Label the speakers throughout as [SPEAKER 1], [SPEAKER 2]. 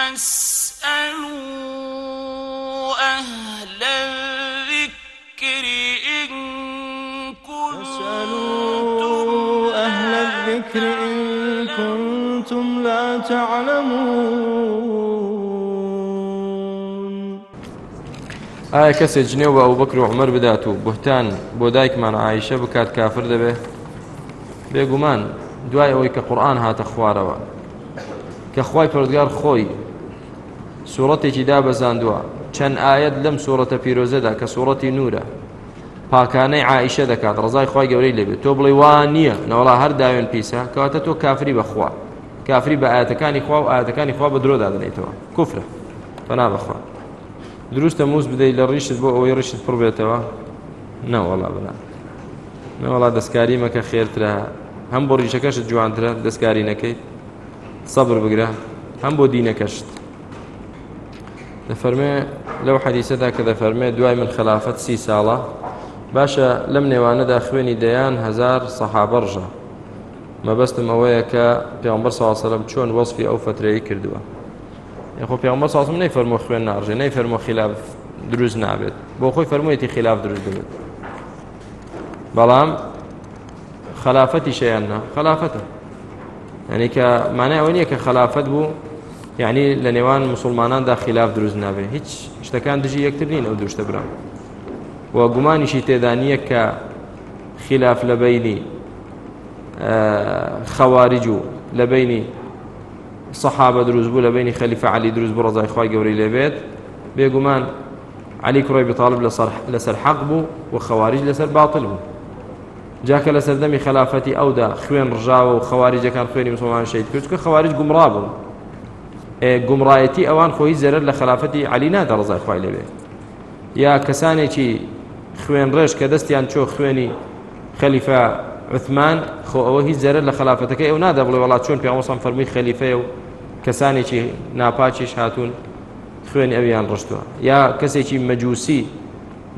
[SPEAKER 1] فاسألوا أهل الذكر إن
[SPEAKER 2] فاسألوا أهل الذكر إن كنتم لا تعلمون.
[SPEAKER 3] ئایا کەسێک جنێو بە ئەو بەکر و عمەر بدات و بهتان بۆ دایکمان عیشە بکات کافر دەبێ بێگومان دوای ئەوەی کە قورآن هاتە خوارەوە کە خی پردگار خۆی سوورەتێکی دابەزاندووە. چەند ئاەت لەم سوورەتە پیرۆزەدا کە سوورەتی نورە. پاکانەی عیشە دەکات ڕزای خی گەورەی لەبێت تۆ بڵێ وان نییە نەوەڵا هەر داوێن پیسە کەواتە تۆ کافری بەخوا. کافری بە ئاەتەکانی خوا و ئاەتەکانی خوا بە درۆ دادنێتەوە. کوفرە فنا بەخوا. دروستە موز بدەیت لە ڕیشت بۆ ئەوەی ڕیشت پڕ بێتەوە؟ نەوەڵا بنا نەوەڵا دەستکاری مەکە خێرترە. هەم بۆ ڕیشەکەشت جوانترە دەستکاری نەکەیت. سەبر بگرە. هەم بۆ دینەکەشت. دەفەرمێ لەو حەدیسەدا کە دەفەرمێ دوای من خلافەت سی ساڵە باشە لەم نێوانەدا خوێنی دەیان هزار سەحابەڕژە مەبەستم ئەوەیە کە پێغمبەر ساسەلم چۆن وەصفی ئەو فترەیە کردووە. یخۆ پێغمبەر ساسم نەی فەرمۆ خوێن ناڕژێ نەی فەرمۆ خلاف دروست نابێت. بۆ خۆی فەرموویەتی خلاف دروست بێت بەڵام خلافەتی شەیاننا خلافەتە. یعنی کە مانای ئەوە نییە کە خلافەت بوو یعنی لە نێوان مسلماناندا خلاف دروست نابێت هیچ شتەکان دژی یەکتر نین ئەو دوشتە برام و گومانیشی تێدا نییە کە خلاف لە بینی خەواریج و لە بینی سەحابە دروست بوو لە بینی خەلیفە علی دروست بۆ ڕزای خی گەوری لێبێت بێگومان کوڕی بطالب لەسەر و خەواریج لەسەر باطل بوو. جاکە لە سەردەمی خلافەتی ئەودا خوێن ڕژاوە و خەواریجەکان خوێنی مسلمان شید کرد کە خەواریج گومڕا گومڕایەتی ئەوان خۆی زەرر لە خلافەتی علی نادە ڕزای خی لەبێ. یا کەسانێکی خوێن ڕێژ کە دەستیان چۆ خوێنی خەلیفە عثمان خۆ ئەوە هیچ زەرە لە خلافەتەکەی ئەو نادا بڵێ وڵات چۆن پێوەسان فەرمووی خەلیفەیە و کەسانێکی ناپاچیش هاتوون خوێنی ئەویان ڕشتووە. یا کەسێکی مەجووسی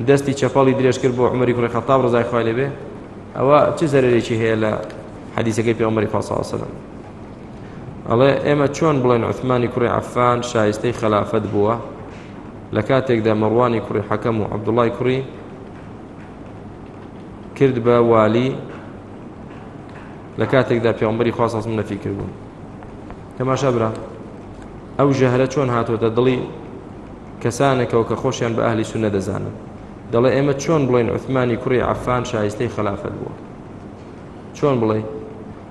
[SPEAKER 3] دەستی چەپەڵی درێژ کرد بۆ عمەری کوڕی خەتاب ڕزای خوای لێبێ ئەوە چه زەرێکی هەیە لە حەدیسەکەی پێغمبەری فاسەسەلم ئەڵێ ئێمە چۆن بڵێن عثمانی کوڕی عفان شایستەی خلافەت بووە؟ لە کاتێکدا مەڕوانی کوڕی حەکەم و عەبدوڵای کوڕی کرد بە والی لە کاتێکدا پێغمبەری خواسەسم نەفی کردبوون تەماشا برا. ئەو ژەهرە چۆن هاتوۆتە دڵی کەسانێکەوە کە خۆشیان بە ئەهلی سونە دەزانن. دەڵێ ئێمە چۆن بڵێن عثمانی کوڕی عفان شایستەی خلافەت بووە؟ چۆن بڵێ؟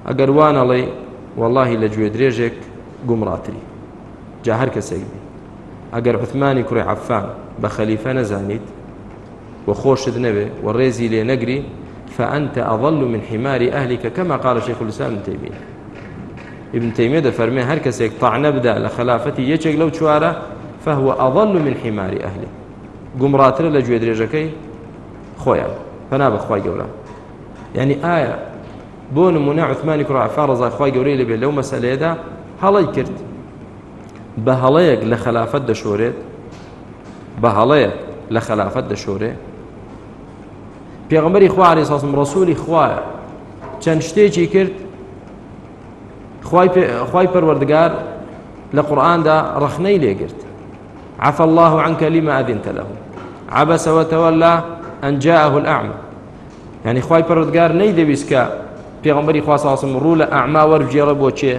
[SPEAKER 3] ئەگەر وانەڵێ واللهی لە گوێ درێژێک گومڕاتری جا هەر کەسێک بی ئەگەر عفان بە خەلیفە نەزانیت وخۆشت نەبێ و ڕێزی لێ نەگری فأنت أضل من حمار أهلك كما قال شيخ الإسلام ابن تيمية. ابن تيمية دفرمي هر كسيك طعن بدا لخلافتي يچك لو چوارە فهو أضل من حمار أهله. گوێ درێژەکەی خۆیان پنا بەخوای گەورە یعنی ئایا بۆ نمونە عثمانی کوڕعفا ڕزای خی گەورەی لەبێت لەو مەسلەیەدا هەڵی کرد بە هەڵەیەک لە خلافەت دەشۆرێت بە هەڵەیەک لە خلافەت دەشۆرێ پێغمبەری خوارێ ساسم ڕسووری خوایە چەند شتێکی کرد. خی پەروەردگار لە قورآاندا ڕخنەی لێگرت عفى الله عنك لما أذنت له. عبس وتولى أن جاءه الأعمى. يعني خواي پروردگار نەی دەویست کە پێغمبەری خواسەسم ڕوو لە ئەعما وەرجێڕە بۆ چێ؟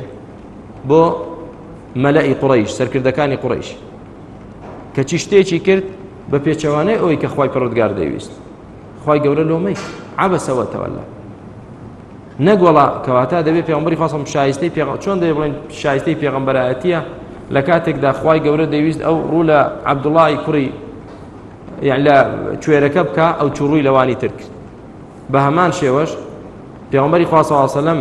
[SPEAKER 3] بۆ مەلەئی قڕیش سەرکردەکانی قڕیش کەچی شتێکی کرد؟ بە پێچەوانەی ئەوەی کە خی پڕودگار دەویست خی گەورە لۆمەی. عبەسەوە تەوەلا. نەگوڵا کەواتە دەبێت پێغمبەری خواستم شایستەی پێ چۆن دەێ بڵێن شایستەی پێغمبەرایەتە لە کاتێکدا خی گەورە دەویست ئەو ڕوو لە عبدوڵی کوڕی یان لە کوێرەکە بکە ئەو چوڕووی لەوانی تر کرد بە هەمان شێوەش پێغمبەری خواسەواسەلم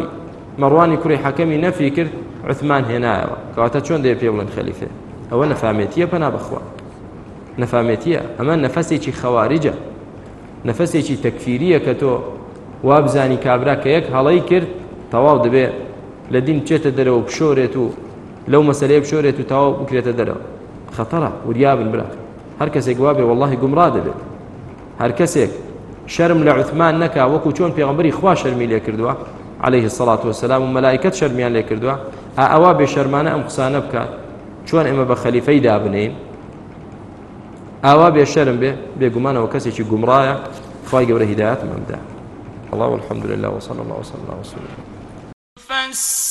[SPEAKER 3] مەڕوانی کوڕی حەکەمی نەفی کرد عثمان هێنایەوە کەواتە چۆن دێ پێ بڵێن خەلیفێ ئەوە نەفامێتیە پەنا بخوا. نەفامێتیە ئەمە نەفەسێکی خەواریجە نەفەسێکی تەکفیریە کە تۆ وابزانی کابرا کە یەک هەڵی کرد تەواو دەبێ لە دین بچێتە دەرەوە بشۆرێت و لەو مەسلەیە بشۆرێت و تەواو بکرێتە دەرەوە خەتەرە وریابن برا. هەر کەسێک وابێ واللهی گومڕا دەبێت هەر کەسێک شەرم لە عثمان نەکا وەکو چۆن خوا شەرمی لێ کردووە عليه الصلاة والسلام. و ملائکت شەرمیان لێ کردووە ئەوە بێ شەرمانە ئەم قسانە بکات چۆن ئێمە بە خەلیفەی دابنین ئاوا بێشەرم بێ بێگومانەوە کەسێکی گومڕایە خی گەورە هیداەت مەمدا الله والحمد لله وصلى الله وسلم على رسول الله.